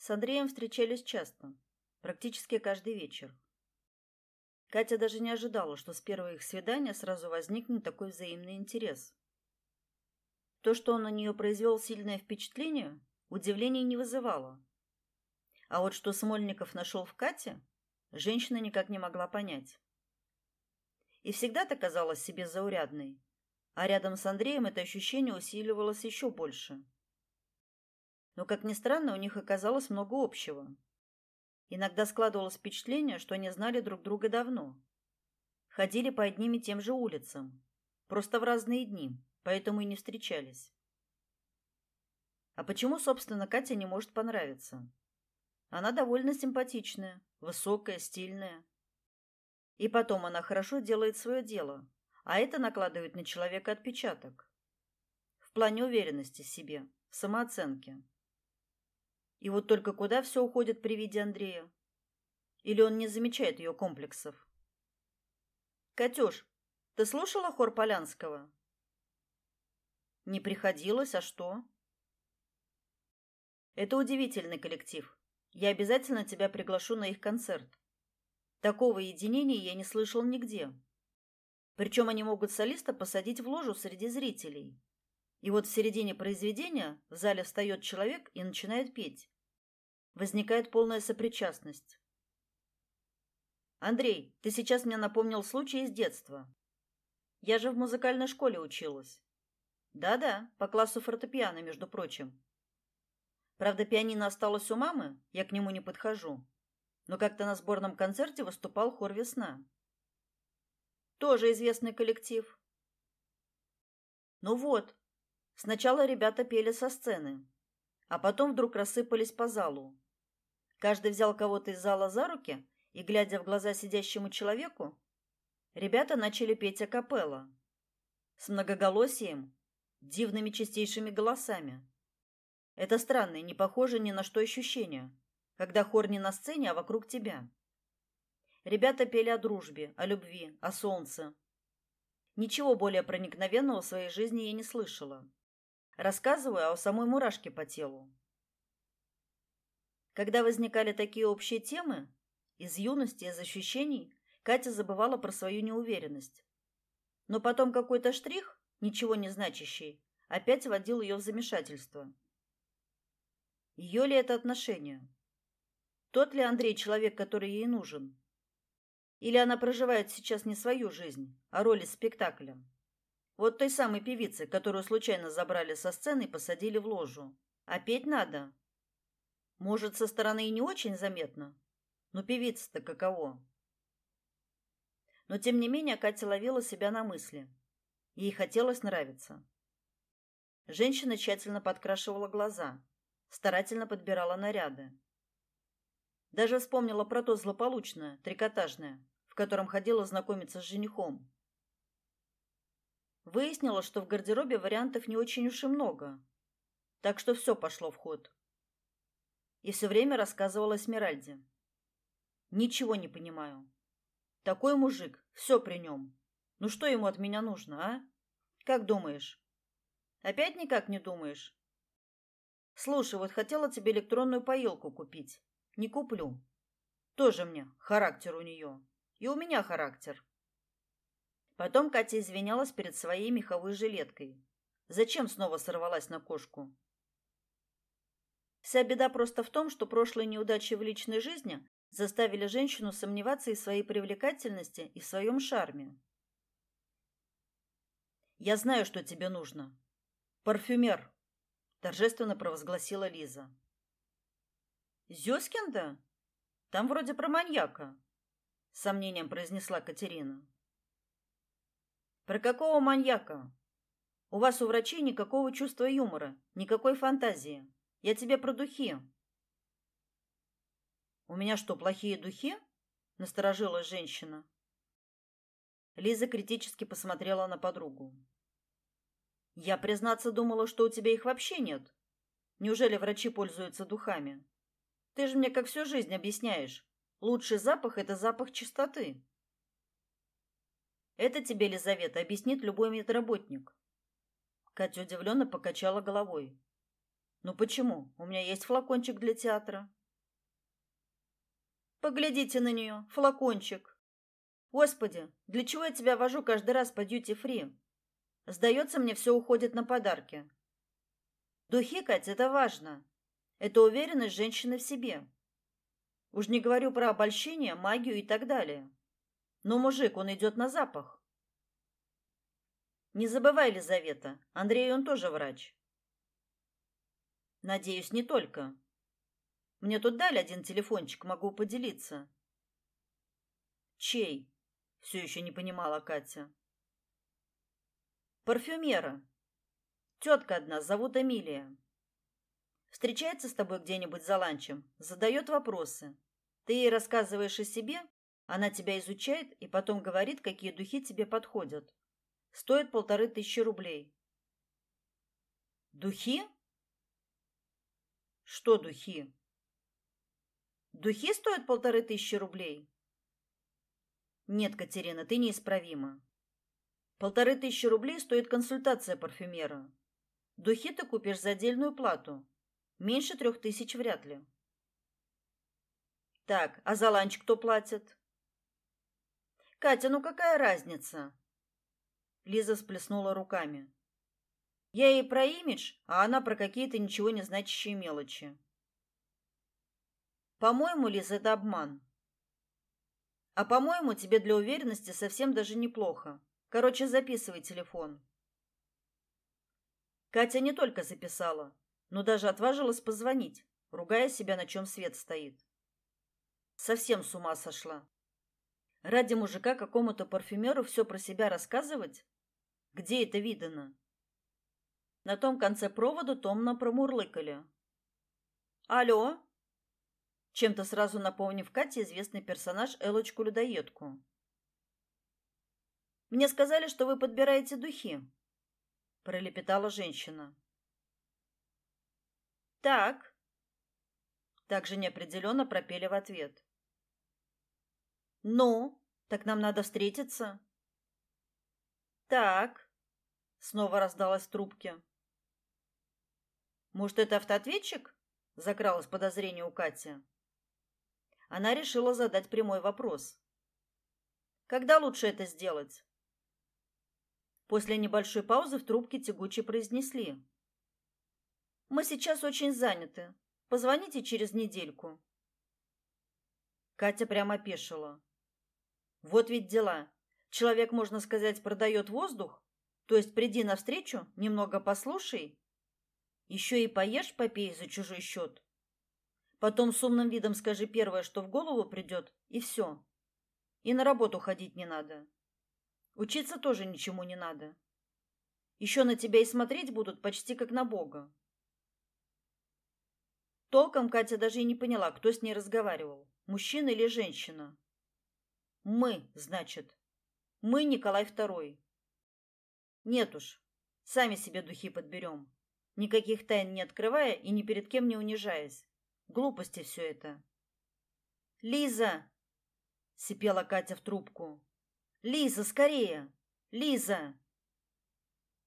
С Андреем встречались часто, практически каждый вечер. Катя даже не ожидала, что с первого их свидания сразу возникнет такой взаимный интерес. То, что он на нее произвел сильное впечатление, удивления не вызывало. А вот что Смольников нашел в Кате, женщина никак не могла понять. И всегда-то казалась себе заурядной, а рядом с Андреем это ощущение усиливалось еще больше. Но, как ни странно, у них оказалось много общего. Иногда складывалось впечатление, что они знали друг друга давно. Ходили по одним и тем же улицам, просто в разные дни, поэтому и не встречались. А почему, собственно, Катя не может понравиться? Она довольно симпатичная, высокая, стильная. И потом она хорошо делает свое дело, а это накладывает на человека отпечаток. В плане уверенности в себе, в самооценке. И вот только куда все уходит при виде Андрея? Или он не замечает ее комплексов? Катюш, ты слушала хор Полянского? Не приходилось, а что? Это удивительный коллектив. Я обязательно тебя приглашу на их концерт. Такого единения я не слышал нигде. Причем они могут солиста посадить в ложу среди зрителей. И вот в середине произведения в зале встает человек и начинает петь. Возникает полная сопричастность. Андрей, ты сейчас мне напомнил случай из детства. Я же в музыкальной школе училась. Да-да, по классу фортепиано, между прочим. Правда, пианино осталось у мамы, я к нему не подхожу. Но как-то на сборном концерте выступал хор Весна. Тоже известный коллектив. Ну вот. Сначала ребята пели со сцены, а потом вдруг рассыпались по залу. Каждый взял кого-то из зала за руки, и глядя в глаза сидящему человеку, ребята начали петь акапелла с многоголосием, дивными чистейшими голосами. Это странное, не похоже ни на что ощущение, когда хор не на сцене, а вокруг тебя. Ребята пели о дружбе, о любви, о солнце. Ничего более проникновенного в своей жизни я не слышала. Рассказываю о самой мурашке по телу. Когда возникали такие общие темы, из юности, из ощущений, Катя забывала про свою неуверенность. Но потом какой-то штрих, ничего не значащий, опять вводил ее в замешательство. Ее ли это отношение? Тот ли Андрей человек, который ей нужен? Или она проживает сейчас не свою жизнь, а роль из спектакля? Вот той самой певицы, которую случайно забрали со сцены и посадили в ложу. А петь надо. Может, со стороны и не очень заметно, но певица-то каково? Но тем не менее Катя ловила себя на мысли. Ей хотелось нравиться. Женщина тщательно подкрашивала глаза, старательно подбирала наряды. Даже вспомнила про то злополучное, трикотажное, в котором ходила знакомиться с женихом. Выяснила, что в гардеробе вариантов не очень уж и много, так что все пошло в ход. И все время рассказывала Смиральде. Ничего не понимаю. Такой мужик, все при нем. Ну что ему от меня нужно, а? Как думаешь? Опять никак не думаешь? Слушай, вот хотела тебе электронную поилку купить. Не куплю. Тоже мне характер у нее. И у меня характер. Потом Катя извинялась перед своей меховой жилеткой. Зачем снова сорвалась на кошку? Вся беда просто в том, что прошлые неудачи в личной жизни заставили женщину сомневаться и в своей привлекательности, и в своем шарме. Я знаю, что тебе нужно. Парфюмер, торжественно провозгласила Лиза. Зёскинда? Там вроде про маньяка, сомнением произнесла Катерина. Про какого маньяка? У вас у врачей никакого чувства юмора, никакой фантазии. Я тебе про духи. У меня что, плохие духи? Насторожилась женщина. Лиза критически посмотрела на подругу. Я, признаться, думала, что у тебя их вообще нет. Неужели врачи пользуются духами? Ты же мне как всю жизнь объясняешь. Лучший запах это запах чистоты. Это тебе, Лизавета, объяснит любой медработник. Катя удивленно покачала головой. Ну почему? У меня есть флакончик для театра. Поглядите на нее, флакончик. Господи, для чего я тебя вожу каждый раз по дьюти-фри? Сдается мне, все уходит на подарки. Духи, Катя, это важно. Это уверенность женщины в себе. Уж не говорю про обольщение, магию и так далее. Но мужик, он идет на запах. Не забывай, Лизавета, Андрей, он тоже врач. Надеюсь, не только. Мне тут дали один телефончик, могу поделиться. Чей? Все еще не понимала Катя. Парфюмера. Тетка одна, зовут Эмилия. Встречается с тобой где-нибудь за ланчем, задает вопросы. Ты ей рассказываешь о себе, она тебя изучает и потом говорит, какие духи тебе подходят. Стоит полторы тысячи рублей. Духи? Что духи? Духи стоят полторы тысячи рублей? Нет, Катерина, ты неисправима. Полторы тысячи рублей стоит консультация парфюмера. Духи ты купишь за отдельную плату. Меньше трех тысяч вряд ли. Так, а за ланч кто платит? Катя, ну какая разница? Лиза сплеснула руками. Я ей про имидж, а она про какие-то ничего не значащие мелочи. По-моему, Лиза, это обман. А по-моему, тебе для уверенности совсем даже неплохо. Короче, записывай телефон. Катя не только записала, но даже отважилась позвонить, ругая себя, на чем свет стоит. Совсем с ума сошла. Ради мужика какому-то парфюмеру все про себя рассказывать? Где это видано? На том конце провода томно промурлыкали. Алло? Чем-то сразу напомнив Кате известный персонаж Элочку-людоедку. Мне сказали, что вы подбираете духи, пролепетала женщина. Так. Также неопределенно пропели в ответ. Ну, так нам надо встретиться. Так. Снова раздалось в трубке. Может, это автоответчик? Закралось подозрение у Кати. Она решила задать прямой вопрос. Когда лучше это сделать? После небольшой паузы в трубке тягуче произнесли: Мы сейчас очень заняты. Позвоните через недельку. Катя прямо опешила. Вот ведь дела. Человек, можно сказать, продает воздух, то есть приди навстречу, немного послушай, еще и поешь, попей за чужой счет. Потом с умным видом скажи первое, что в голову придет, и все. И на работу ходить не надо. Учиться тоже ничему не надо. Еще на тебя и смотреть будут почти как на Бога. Толком Катя даже и не поняла, кто с ней разговаривал, мужчина или женщина. Мы, значит. Мы Николай II. Нет уж. Сами себе духи подберем. Никаких тайн не открывая и ни перед кем не унижаясь. Глупости все это. Лиза, сипела Катя в трубку. Лиза, скорее. Лиза.